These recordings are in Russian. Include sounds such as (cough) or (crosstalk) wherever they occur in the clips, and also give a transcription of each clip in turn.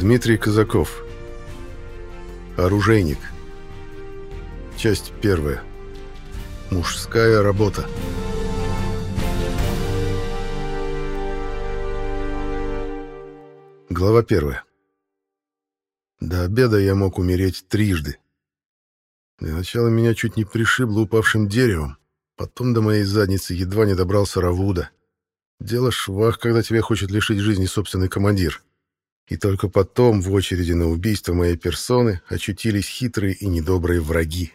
Дмитрий Казаков. Оружейник. Часть первая. Мужская работа. Глава первая. До обеда я мог умереть трижды. Для начала меня чуть не пришибло упавшим деревом, потом до моей задницы едва не добрался Равуда. Дело швах, когда тебя хочет лишить жизни собственный командир. И только потом в очереди на убийство моей персоны очутились хитрые и недобрые враги.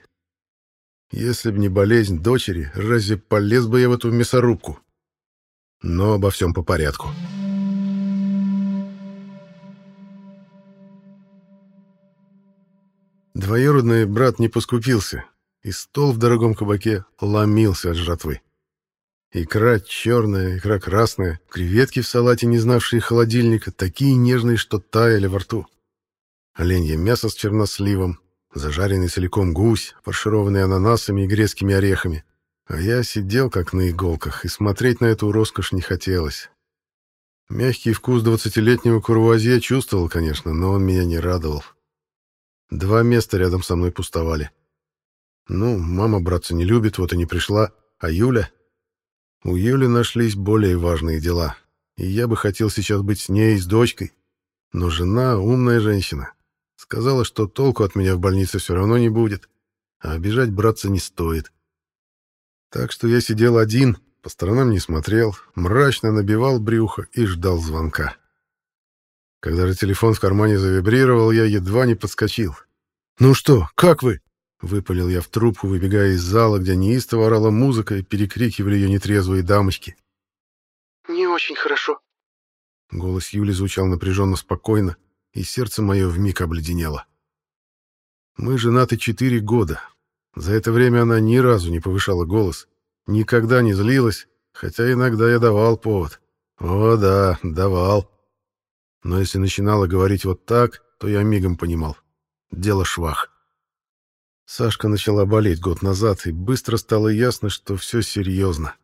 Если б не болезнь дочери, разве полез бы я в эту мясорубку? Но обо всем по порядку. Двоюродный брат не поскупился, и стол в дорогом кабаке ломился от жратвы. Икра черная, икра красная, креветки в салате, не знавшие холодильника, такие нежные, что таяли во рту. Оленье мясо с черносливом, зажаренный целиком гусь, фаршированный ананасами и грецкими орехами. А я сидел как на иголках, и смотреть на эту роскошь не хотелось. Мягкий вкус двадцатилетнего курвуазье чувствовал, конечно, но он меня не радовал. Два места рядом со мной пустовали. Ну, мама братца не любит, вот и не пришла. А Юля? У Юли нашлись более важные дела. И я бы хотел сейчас быть с ней и с дочкой. Но жена умная женщина. Сказала, что толку от меня в больнице все равно не будет. А обижать братца не стоит. Так что я сидел один, по сторонам не смотрел, мрачно набивал брюхо и ждал звонка. Когда же телефон в кармане завибрировал, я едва не подскочил. «Ну что, как вы?» — выпалил я в трубку, выбегая из зала, где неистово орала музыка и перекрикивали ее нетрезвые дамочки. «Не очень хорошо». Голос Юли звучал напряженно спокойно, и сердце мое вмиг обледенело. Мы женаты четыре года. За это время она ни разу не повышала голос, никогда не злилась, хотя иногда я давал повод. О да, давал. Но если начинала говорить вот так, то я мигом понимал. Дело швах. Сашка начала болеть год назад, и быстро стало ясно, что все серьезно.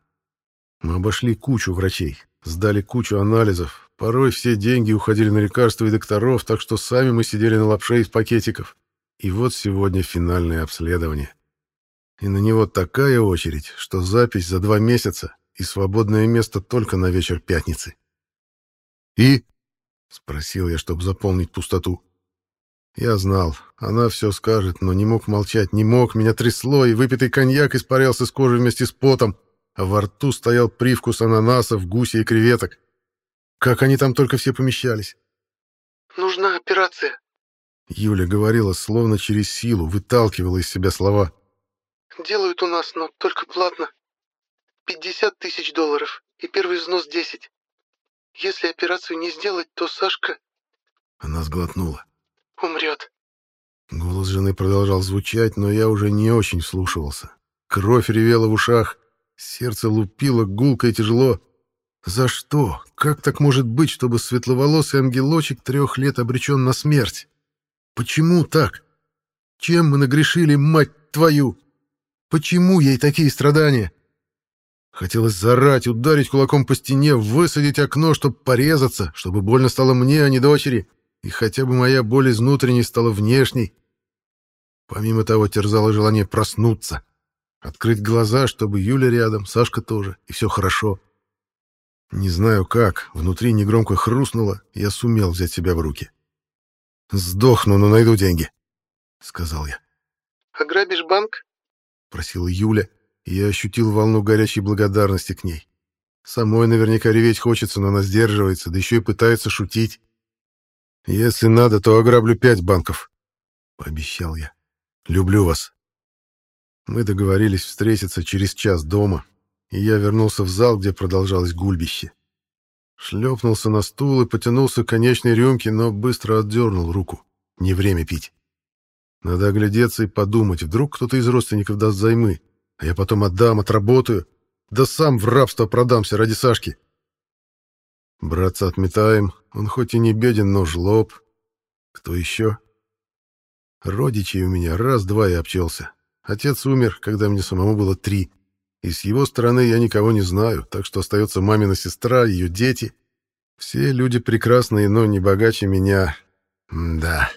Мы обошли кучу врачей, сдали кучу анализов. Порой все деньги уходили на лекарства и докторов, так что сами мы сидели на лапше из пакетиков. И вот сегодня финальное обследование. И на него такая очередь, что запись за два месяца и свободное место только на вечер пятницы. «И?» — спросил я, чтобы заполнить пустоту. Я знал, она все скажет, но не мог молчать, не мог, меня трясло, и выпитый коньяк испарялся с кожи вместе с потом, а во рту стоял привкус ананасов, гуся и креветок. Как они там только все помещались? «Нужна операция», — Юля говорила, словно через силу, выталкивала из себя слова. «Делают у нас, но только платно. Пятьдесят тысяч долларов, и первый взнос десять. Если операцию не сделать, то Сашка...» Она сглотнула. Голос жены продолжал звучать, но я уже не очень вслушивался. Кровь ревела в ушах, сердце лупило гулко и тяжело. За что? Как так может быть, чтобы светловолосый ангелочек трех лет обречен на смерть? Почему так? Чем мы нагрешили, мать твою? Почему ей такие страдания? Хотелось зарать, ударить кулаком по стене, высадить окно, чтобы порезаться, чтобы больно стало мне, а не дочери, и хотя бы моя боль из внутренней стала внешней. Помимо того, терзало желание проснуться, открыть глаза, чтобы Юля рядом, Сашка тоже, и все хорошо. Не знаю как, внутри негромко хрустнуло, я сумел взять себя в руки. «Сдохну, но найду деньги», — сказал я. «Ограбишь банк?» — просила Юля, и я ощутил волну горячей благодарности к ней. Самой наверняка реветь хочется, но она сдерживается, да еще и пытается шутить. «Если надо, то ограблю пять банков», — пообещал я. «Люблю вас». Мы договорились встретиться через час дома, и я вернулся в зал, где продолжалось гульбище. Шлепнулся на стул и потянулся к конечной рюмке, но быстро отдернул руку. Не время пить. Надо оглядеться и подумать, вдруг кто-то из родственников даст займы, а я потом отдам, отработаю. Да сам в рабство продамся ради Сашки. Братца отметаем. Он хоть и не беден, но жлоб. Кто еще? Родичей у меня раз-два и обчелся. Отец умер, когда мне самому было три. И с его стороны я никого не знаю, так что остается мамина сестра, ее дети. Все люди прекрасные, но не богаче меня. Да.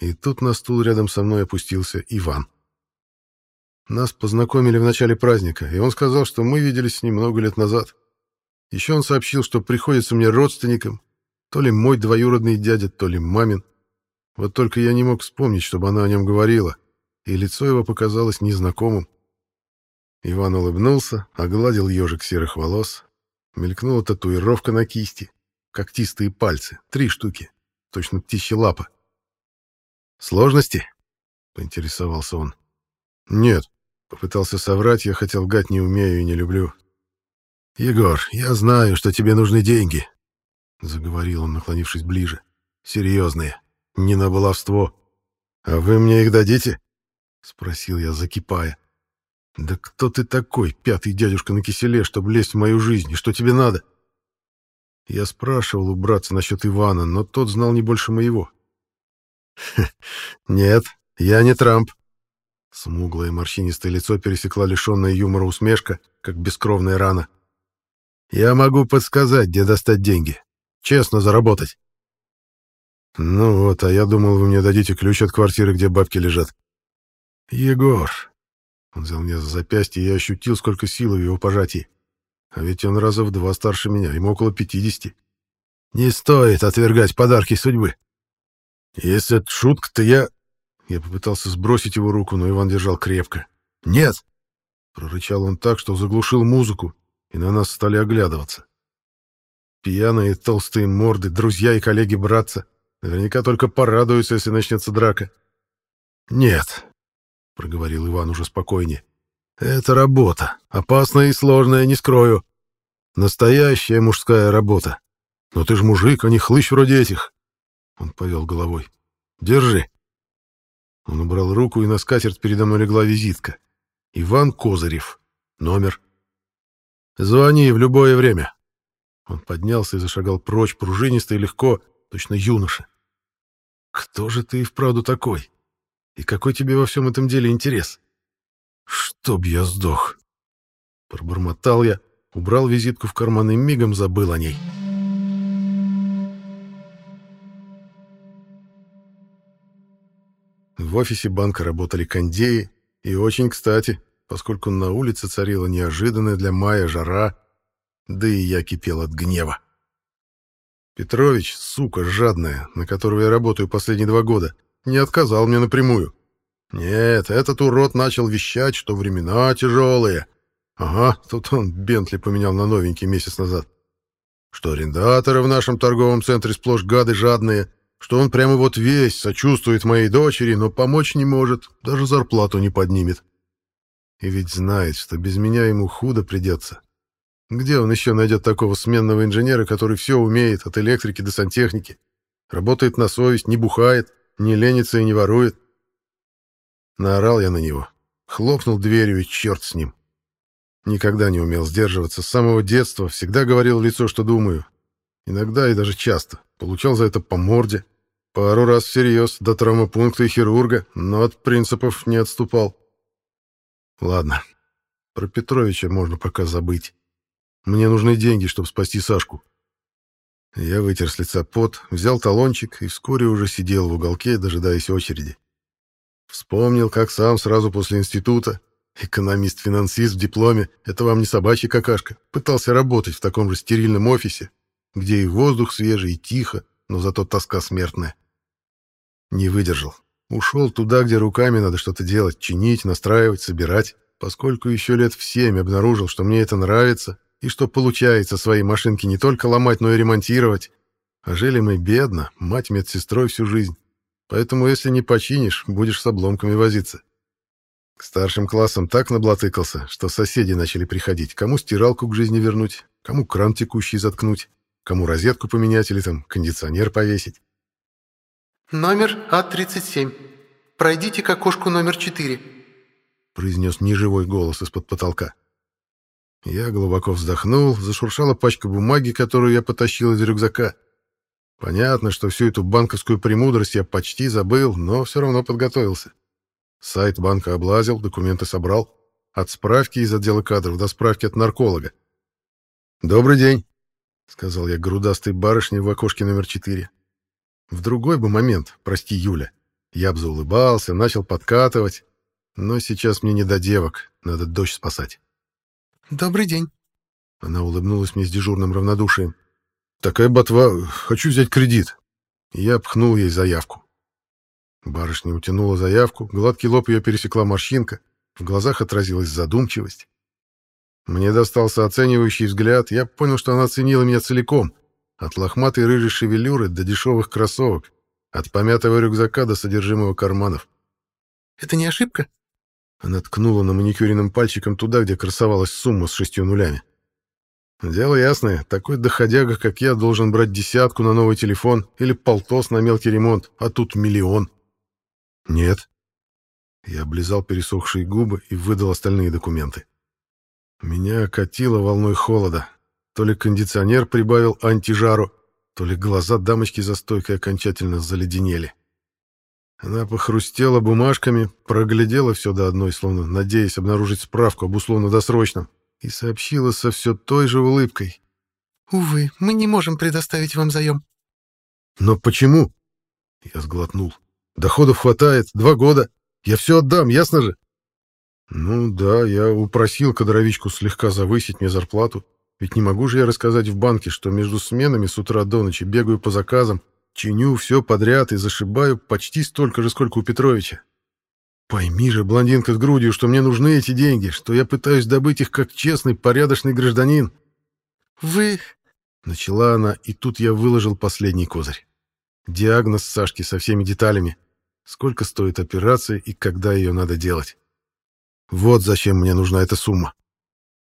И тут на стул рядом со мной опустился Иван. Нас познакомили в начале праздника, и он сказал, что мы виделись с ним много лет назад. Еще он сообщил, что приходится мне родственником, то ли мой двоюродный дядя, то ли мамин. Вот только я не мог вспомнить, чтобы она о нем говорила, и лицо его показалось незнакомым. Иван улыбнулся, огладил ежик серых волос. Мелькнула татуировка на кисти, когтистые пальцы, три штуки, точно птичья лапа. «Сложности?» — поинтересовался он. «Нет», — попытался соврать, я хотел гать не умею и не люблю. «Егор, я знаю, что тебе нужны деньги», — заговорил он, наклонившись ближе. «Серьезные, не на баловство. А вы мне их дадите?» — спросил я, закипая. «Да кто ты такой, пятый дядюшка на киселе, чтобы лезть в мою жизнь, и что тебе надо?» Я спрашивал у братца насчет Ивана, но тот знал не больше моего. (laughs) «Нет, я не Трамп». Смуглое морщинистое лицо пересекла лишенная юмора усмешка, как бескровная рана. «Я могу подсказать, где достать деньги. Честно заработать». «Ну вот, а я думал, вы мне дадите ключ от квартиры, где бабки лежат». «Егор, он взял меня за запястье, и я ощутил, сколько силы в его пожатии. А ведь он раза в два старше меня, ему около пятидесяти. Не стоит отвергать подарки судьбы. Если это шутка, то я... Я попытался сбросить его руку, но Иван держал крепко. «Нет!» Прорычал он так, что заглушил музыку, и на нас стали оглядываться. Пьяные толстые морды, друзья и коллеги братца. Наверняка только порадуются, если начнется драка. «Нет, — проговорил Иван уже спокойнее. «Это работа. Опасная и сложная, не скрою. Настоящая мужская работа. Но ты ж мужик, а не хлыщ вроде этих». Он повел головой. «Держи». Он убрал руку, и на скатерть передо мной легла визитка. «Иван Козырев. Номер». «Звони в любое время». Он поднялся и зашагал прочь, пружинисто и легко, точно юноша. «Кто же ты и вправду такой?» И какой тебе во всем этом деле интерес? Чтоб я сдох. Пробормотал я, убрал визитку в карман и мигом забыл о ней. В офисе банка работали кондеи, и очень кстати, поскольку на улице царила неожиданная для мая жара, да и я кипел от гнева. Петрович, сука жадная, на которого я работаю последние два года, не отказал мне напрямую. Нет, этот урод начал вещать, что времена тяжелые. Ага, тут он Бентли поменял на новенький месяц назад. Что арендаторы в нашем торговом центре сплошь гады жадные, что он прямо вот весь сочувствует моей дочери, но помочь не может, даже зарплату не поднимет. И ведь знает, что без меня ему худо придется. Где он еще найдет такого сменного инженера, который все умеет, от электрики до сантехники? Работает на совесть, не бухает, не ленится и не ворует. Наорал я на него. Хлопнул дверью, и черт с ним. Никогда не умел сдерживаться. С самого детства всегда говорил в лицо, что думаю. Иногда и даже часто. Получал за это по морде. Пару раз всерьез, до травмопункта и хирурга, но от принципов не отступал. Ладно, про Петровича можно пока забыть. Мне нужны деньги, чтобы спасти Сашку. Я вытер с лица пот, взял талончик и вскоре уже сидел в уголке, дожидаясь очереди. Вспомнил, как сам сразу после института, экономист-финансист в дипломе, это вам не собачья какашка, пытался работать в таком же стерильном офисе, где и воздух свежий, и тихо, но зато тоска смертная. Не выдержал. Ушел туда, где руками надо что-то делать, чинить, настраивать, собирать, поскольку еще лет в семь обнаружил, что мне это нравится, и что получается свои машинки не только ломать, но и ремонтировать. А жили мы бедно, мать медсестрой всю жизнь. Поэтому, если не починишь, будешь с обломками возиться. К старшим классам так наблатыкался, что соседи начали приходить. Кому стиралку к жизни вернуть, кому кран текущий заткнуть, кому розетку поменять или там кондиционер повесить. «Номер А-37. Пройдите к окошку номер 4», — произнес неживой голос из-под потолка. Я глубоко вздохнул, зашуршала пачка бумаги, которую я потащил из рюкзака. Понятно, что всю эту банковскую премудрость я почти забыл, но все равно подготовился. Сайт банка облазил, документы собрал. От справки из отдела кадров до справки от нарколога. «Добрый день», — сказал я грудастой барышне в окошке номер четыре. В другой бы момент, прости, Юля, я бы заулыбался, начал подкатывать. Но сейчас мне не до девок, надо дочь спасать. «Добрый день». Она улыбнулась мне с дежурным равнодушием. «Такая ботва, хочу взять кредит». Я пхнул ей заявку. Барышня утянула заявку, гладкий лоб ее пересекла морщинка, в глазах отразилась задумчивость. Мне достался оценивающий взгляд, я понял, что она оценила меня целиком, от лохматой рыжей шевелюры до дешевых кроссовок, от помятого рюкзака до содержимого карманов. «Это не ошибка?» Она ткнула на маникюренным пальчиком туда, где красовалась сумма с шестью нулями. Дело ясное, такой доходяга, как я, должен брать десятку на новый телефон или полтос на мелкий ремонт, а тут миллион. Нет. Я облизал пересохшие губы и выдал остальные документы. Меня окатило волной холода. То ли кондиционер прибавил антижару, то ли глаза дамочки за стойкой окончательно заледенели. Она похрустела бумажками, проглядела все до одной, словно надеясь обнаружить справку об условно-досрочном, и сообщила со все той же улыбкой. «Увы, мы не можем предоставить вам заем». «Но почему?» Я сглотнул. «Доходов хватает, два года. Я все отдам, ясно же?» «Ну да, я упросил кадровичку слегка завысить мне зарплату. Ведь не могу же я рассказать в банке, что между сменами с утра до ночи бегаю по заказам, чиню все подряд и зашибаю почти столько же, сколько у Петровича. Пойми же, блондинка с грудью, что мне нужны эти деньги, что я пытаюсь добыть их как честный, порядочный гражданин. Вы... Начала она, и тут я выложил последний козырь. Диагноз Сашки со всеми деталями. Сколько стоит операция и когда ее надо делать. Вот зачем мне нужна эта сумма.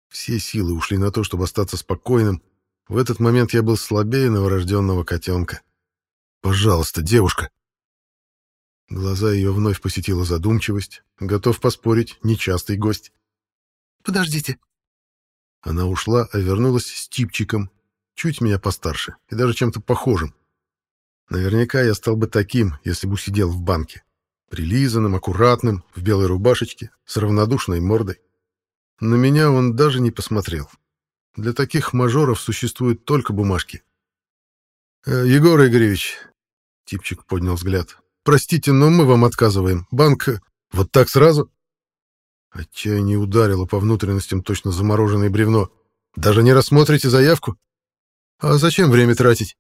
Все силы ушли на то, чтобы остаться спокойным. В этот момент я был слабее новорожденного котенка. «Пожалуйста, девушка!» Глаза ее вновь посетила задумчивость. Готов поспорить, нечастый гость. «Подождите». Она ушла, а вернулась с типчиком, чуть меня постарше и даже чем-то похожим. Наверняка я стал бы таким, если бы сидел в банке. Прилизанным, аккуратным, в белой рубашечке, с равнодушной мордой. На меня он даже не посмотрел. Для таких мажоров существуют только бумажки. «Э, «Егор Игоревич», — типчик поднял взгляд, — «простите, но мы вам отказываем. Банк... Вот так сразу?» Отчаяние ударило по внутренностям точно замороженное бревно. «Даже не рассмотрите заявку? А зачем время тратить?»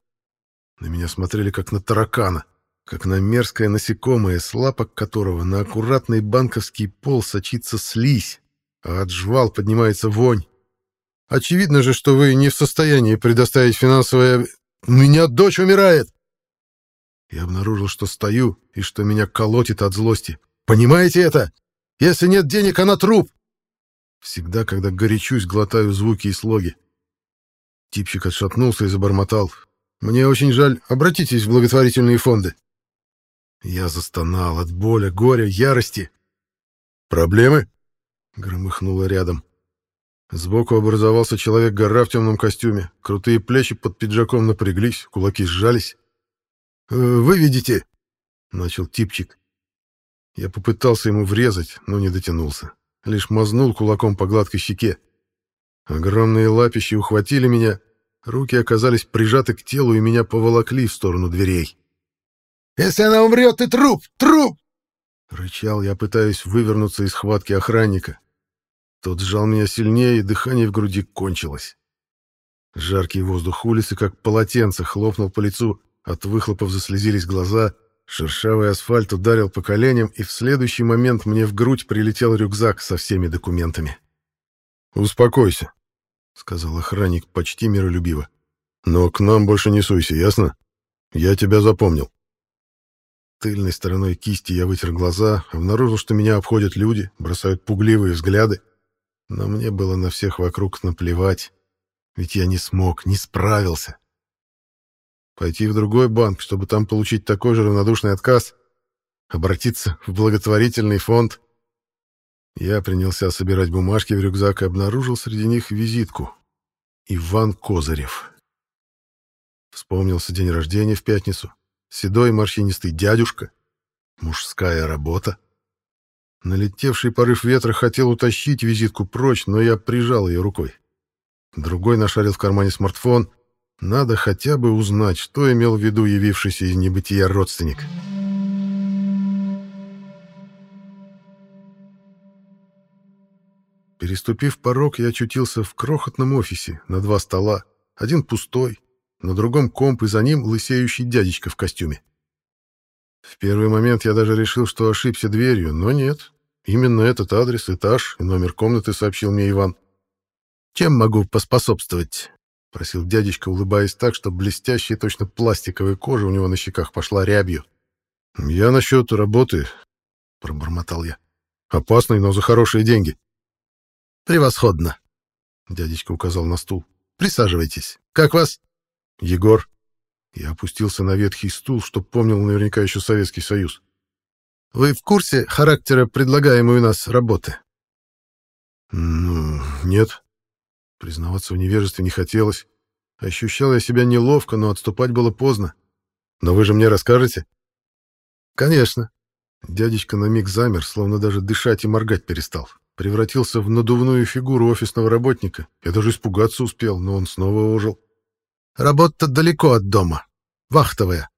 На меня смотрели как на таракана, как на мерзкое насекомое, с лапок которого на аккуратный банковский пол сочится слизь а от жвал поднимается вонь. Очевидно же, что вы не в состоянии предоставить финансовое... У меня дочь умирает!» Я обнаружил, что стою и что меня колотит от злости. «Понимаете это? Если нет денег, она труп!» Всегда, когда горячусь, глотаю звуки и слоги. Типчик отшатнулся и забормотал. «Мне очень жаль. Обратитесь в благотворительные фонды». Я застонал от боли, горя, ярости. «Проблемы?» Громыхнуло рядом. Сбоку образовался человек-гора в темном костюме. Крутые плечи под пиджаком напряглись, кулаки сжались. «Э, «Вы видите?» — начал типчик. Я попытался ему врезать, но не дотянулся. Лишь мазнул кулаком по гладкой щеке. Огромные лапищи ухватили меня, руки оказались прижаты к телу и меня поволокли в сторону дверей. «Если она умрет, ты труп! Труп!» Рычал я, пытаясь вывернуться из хватки охранника. Тот сжал меня сильнее, и дыхание в груди кончилось. Жаркий воздух улицы, как полотенце, хлопнул по лицу, от выхлопов заслезились глаза, шершавый асфальт ударил по коленям, и в следующий момент мне в грудь прилетел рюкзак со всеми документами. «Успокойся», — сказал охранник почти миролюбиво. «Но к нам больше не суйся, ясно? Я тебя запомнил». Тыльной стороной кисти я вытер глаза, обнаружил, что меня обходят люди, бросают пугливые взгляды. Но мне было на всех вокруг наплевать, ведь я не смог, не справился. Пойти в другой банк, чтобы там получить такой же равнодушный отказ, обратиться в благотворительный фонд. Я принялся собирать бумажки в рюкзак и обнаружил среди них визитку. Иван Козырев. Вспомнился день рождения в пятницу. Седой морщинистый дядюшка. Мужская работа. Налетевший порыв ветра хотел утащить визитку прочь, но я прижал ее рукой. Другой нашарил в кармане смартфон. Надо хотя бы узнать, что имел в виду явившийся из небытия родственник. Переступив порог, я очутился в крохотном офисе на два стола, один пустой, на другом комп и за ним лысеющий дядечка в костюме. В первый момент я даже решил, что ошибся дверью, но нет. Именно этот адрес, этаж и номер комнаты сообщил мне Иван. «Чем могу поспособствовать?» — просил дядечка, улыбаясь так, что блестящая точно пластиковая кожа у него на щеках пошла рябью. «Я насчет работы», — пробормотал я. «Опасный, но за хорошие деньги». «Превосходно!» — дядечка указал на стул. «Присаживайтесь. Как вас?» «Егор». Я опустился на ветхий стул, что помнил наверняка еще Советский Союз. «Вы в курсе характера предлагаемой у нас работы?» «Ну, нет». Признаваться в невежестве не хотелось. Ощущал я себя неловко, но отступать было поздно. «Но вы же мне расскажете?» «Конечно». Дядечка на миг замер, словно даже дышать и моргать перестал. Превратился в надувную фигуру офисного работника. Я даже испугаться успел, но он снова ожил. Работа далеко от дома. Вахтовая.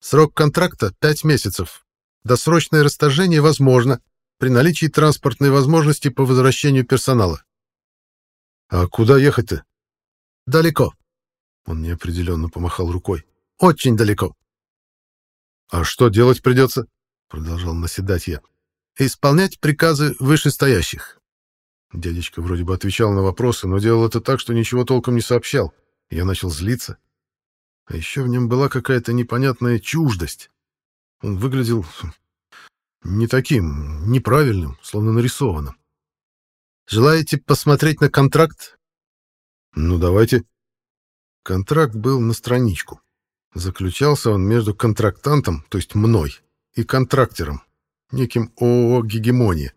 Срок контракта — пять месяцев. Досрочное расторжение возможно при наличии транспортной возможности по возвращению персонала. А куда ехать-то? Далеко. Он неопределенно помахал рукой. Очень далеко. А что делать придется? Продолжал наседать я. Исполнять приказы вышестоящих. Дядечка вроде бы отвечал на вопросы, но делал это так, что ничего толком не сообщал. Я начал злиться. А еще в нем была какая-то непонятная чуждость. Он выглядел не таким, неправильным, словно нарисованным. «Желаете посмотреть на контракт?» «Ну, давайте». Контракт был на страничку. Заключался он между контрактантом, то есть мной, и контрактером, неким ООО «Гегемония».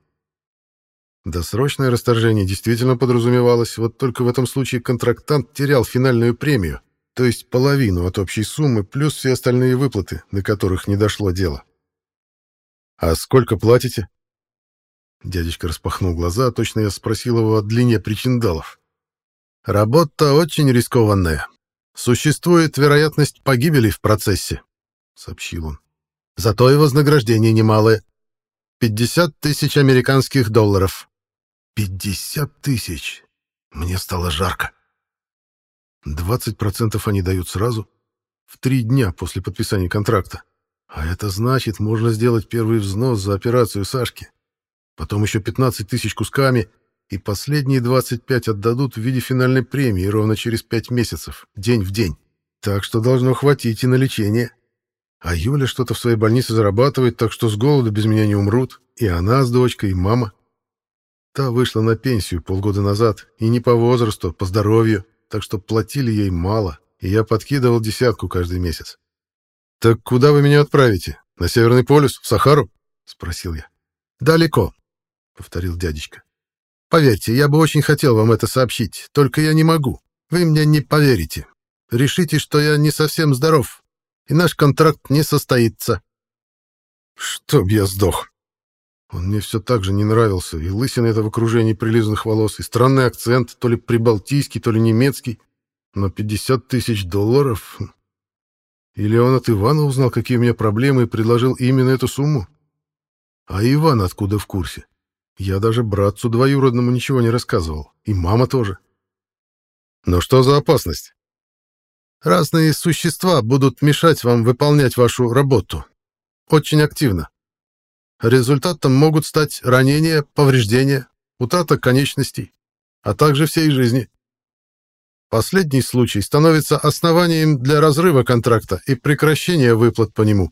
Досрочное расторжение действительно подразумевалось, вот только в этом случае контрактант терял финальную премию, то есть половину от общей суммы, плюс все остальные выплаты, до которых не дошло дело. «А сколько платите?» Дядечка распахнул глаза, точно я спросил его о длине причиндалов. «Работа очень рискованная. Существует вероятность погибели в процессе», — сообщил он. «Зато и вознаграждение немалое. 50 тысяч американских долларов. Пятьдесят тысяч! Мне стало жарко. Двадцать процентов они дают сразу, в три дня после подписания контракта. А это значит, можно сделать первый взнос за операцию Сашки. Потом еще 15 тысяч кусками, и последние 25 отдадут в виде финальной премии ровно через 5 месяцев, день в день. Так что должно хватить и на лечение. А Юля что-то в своей больнице зарабатывает, так что с голоду без меня не умрут. И она с дочкой, и мама. Та вышла на пенсию полгода назад, и не по возрасту, а по здоровью, так что платили ей мало, и я подкидывал десятку каждый месяц. «Так куда вы меня отправите? На Северный полюс? В Сахару?» — спросил я. «Далеко», — повторил дядечка. «Поверьте, я бы очень хотел вам это сообщить, только я не могу. Вы мне не поверите. Решите, что я не совсем здоров, и наш контракт не состоится». «Чтоб я сдох!» Он мне все так же не нравился, и лысина это в окружении прилизанных волос, и странный акцент, то ли прибалтийский, то ли немецкий. Но 50 тысяч долларов... Или он от Ивана узнал, какие у меня проблемы, и предложил именно эту сумму? А Иван откуда в курсе? Я даже братцу двоюродному ничего не рассказывал, и мама тоже. Но что за опасность? Разные существа будут мешать вам выполнять вашу работу. Очень активно. Результатом могут стать ранения, повреждения, утрата конечностей, а также всей жизни. Последний случай становится основанием для разрыва контракта и прекращения выплат по нему.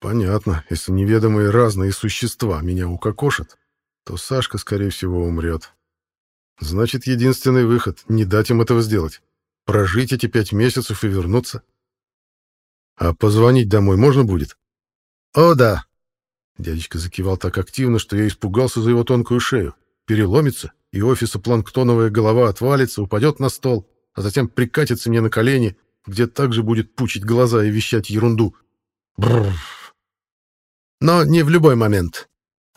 Понятно, если неведомые разные существа меня укокошат, то Сашка, скорее всего, умрет. Значит, единственный выход — не дать им этого сделать. Прожить эти пять месяцев и вернуться. А позвонить домой можно будет? О, да, Дядечка закивал так активно, что я испугался за его тонкую шею. Переломится, и офисопланктоновая голова отвалится, упадет на стол, а затем прикатится мне на колени, где также будет пучить глаза и вещать ерунду. Бррр. Но не в любой момент,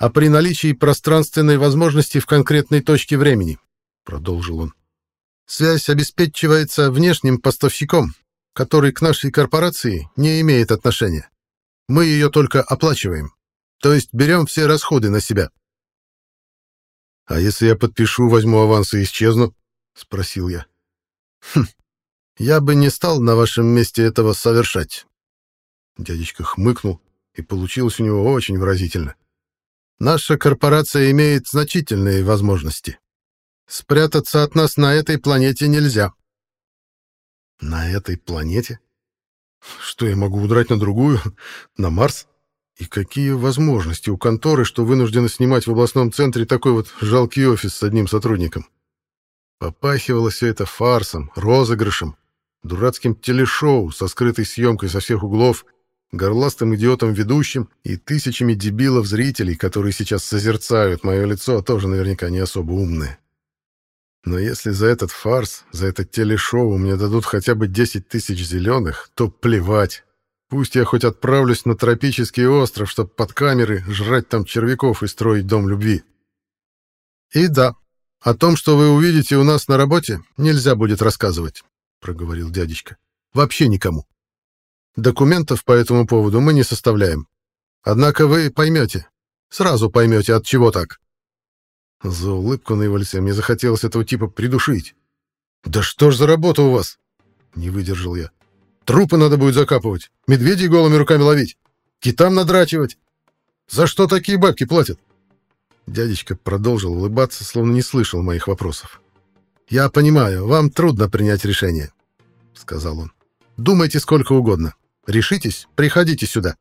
а при наличии пространственной возможности в конкретной точке времени, продолжил он. Связь обеспечивается внешним поставщиком, который к нашей корпорации не имеет отношения. Мы ее только оплачиваем. То есть берем все расходы на себя. — А если я подпишу, возьму аванс и исчезну? — спросил я. — Хм, я бы не стал на вашем месте этого совершать. Дядечка хмыкнул, и получилось у него очень выразительно. Наша корпорация имеет значительные возможности. Спрятаться от нас на этой планете нельзя. На этой планете? Что я могу удрать на другую? На Марс? И какие возможности у конторы, что вынуждены снимать в областном центре такой вот жалкий офис с одним сотрудником? Попахивало все это фарсом, розыгрышем, дурацким телешоу со скрытой съемкой со всех углов, горластым идиотом-ведущим и тысячами дебилов-зрителей, которые сейчас созерцают мое лицо, тоже наверняка не особо умные. Но если за этот фарс, за это телешоу мне дадут хотя бы 10 тысяч зеленых, то плевать. Пусть я хоть отправлюсь на тропический остров, чтобы под камеры жрать там червяков и строить дом любви. И да, о том, что вы увидите у нас на работе, нельзя будет рассказывать, проговорил дядечка. Вообще никому. Документов по этому поводу мы не составляем. Однако вы поймете, сразу поймете, от чего так. За улыбку на его лице мне захотелось этого типа придушить. «Да что ж за работа у вас?» Не выдержал я. «Трупы надо будет закапывать, медведей голыми руками ловить, китам надрачивать. За что такие бабки платят?» Дядечка продолжил улыбаться, словно не слышал моих вопросов. «Я понимаю, вам трудно принять решение», — сказал он. «Думайте сколько угодно. Решитесь, приходите сюда.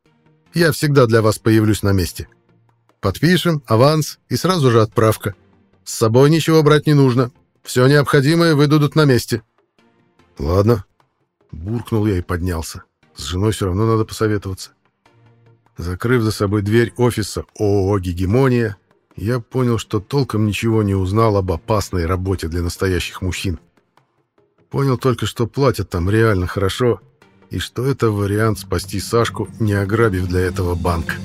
Я всегда для вас появлюсь на месте». Подпишем, аванс и сразу же отправка. С собой ничего брать не нужно. Все необходимое выдадут на месте. Ладно. Буркнул я и поднялся. С женой все равно надо посоветоваться. Закрыв за собой дверь офиса ООО «Гегемония», я понял, что толком ничего не узнал об опасной работе для настоящих мужчин. Понял только, что платят там реально хорошо, и что это вариант спасти Сашку, не ограбив для этого банк.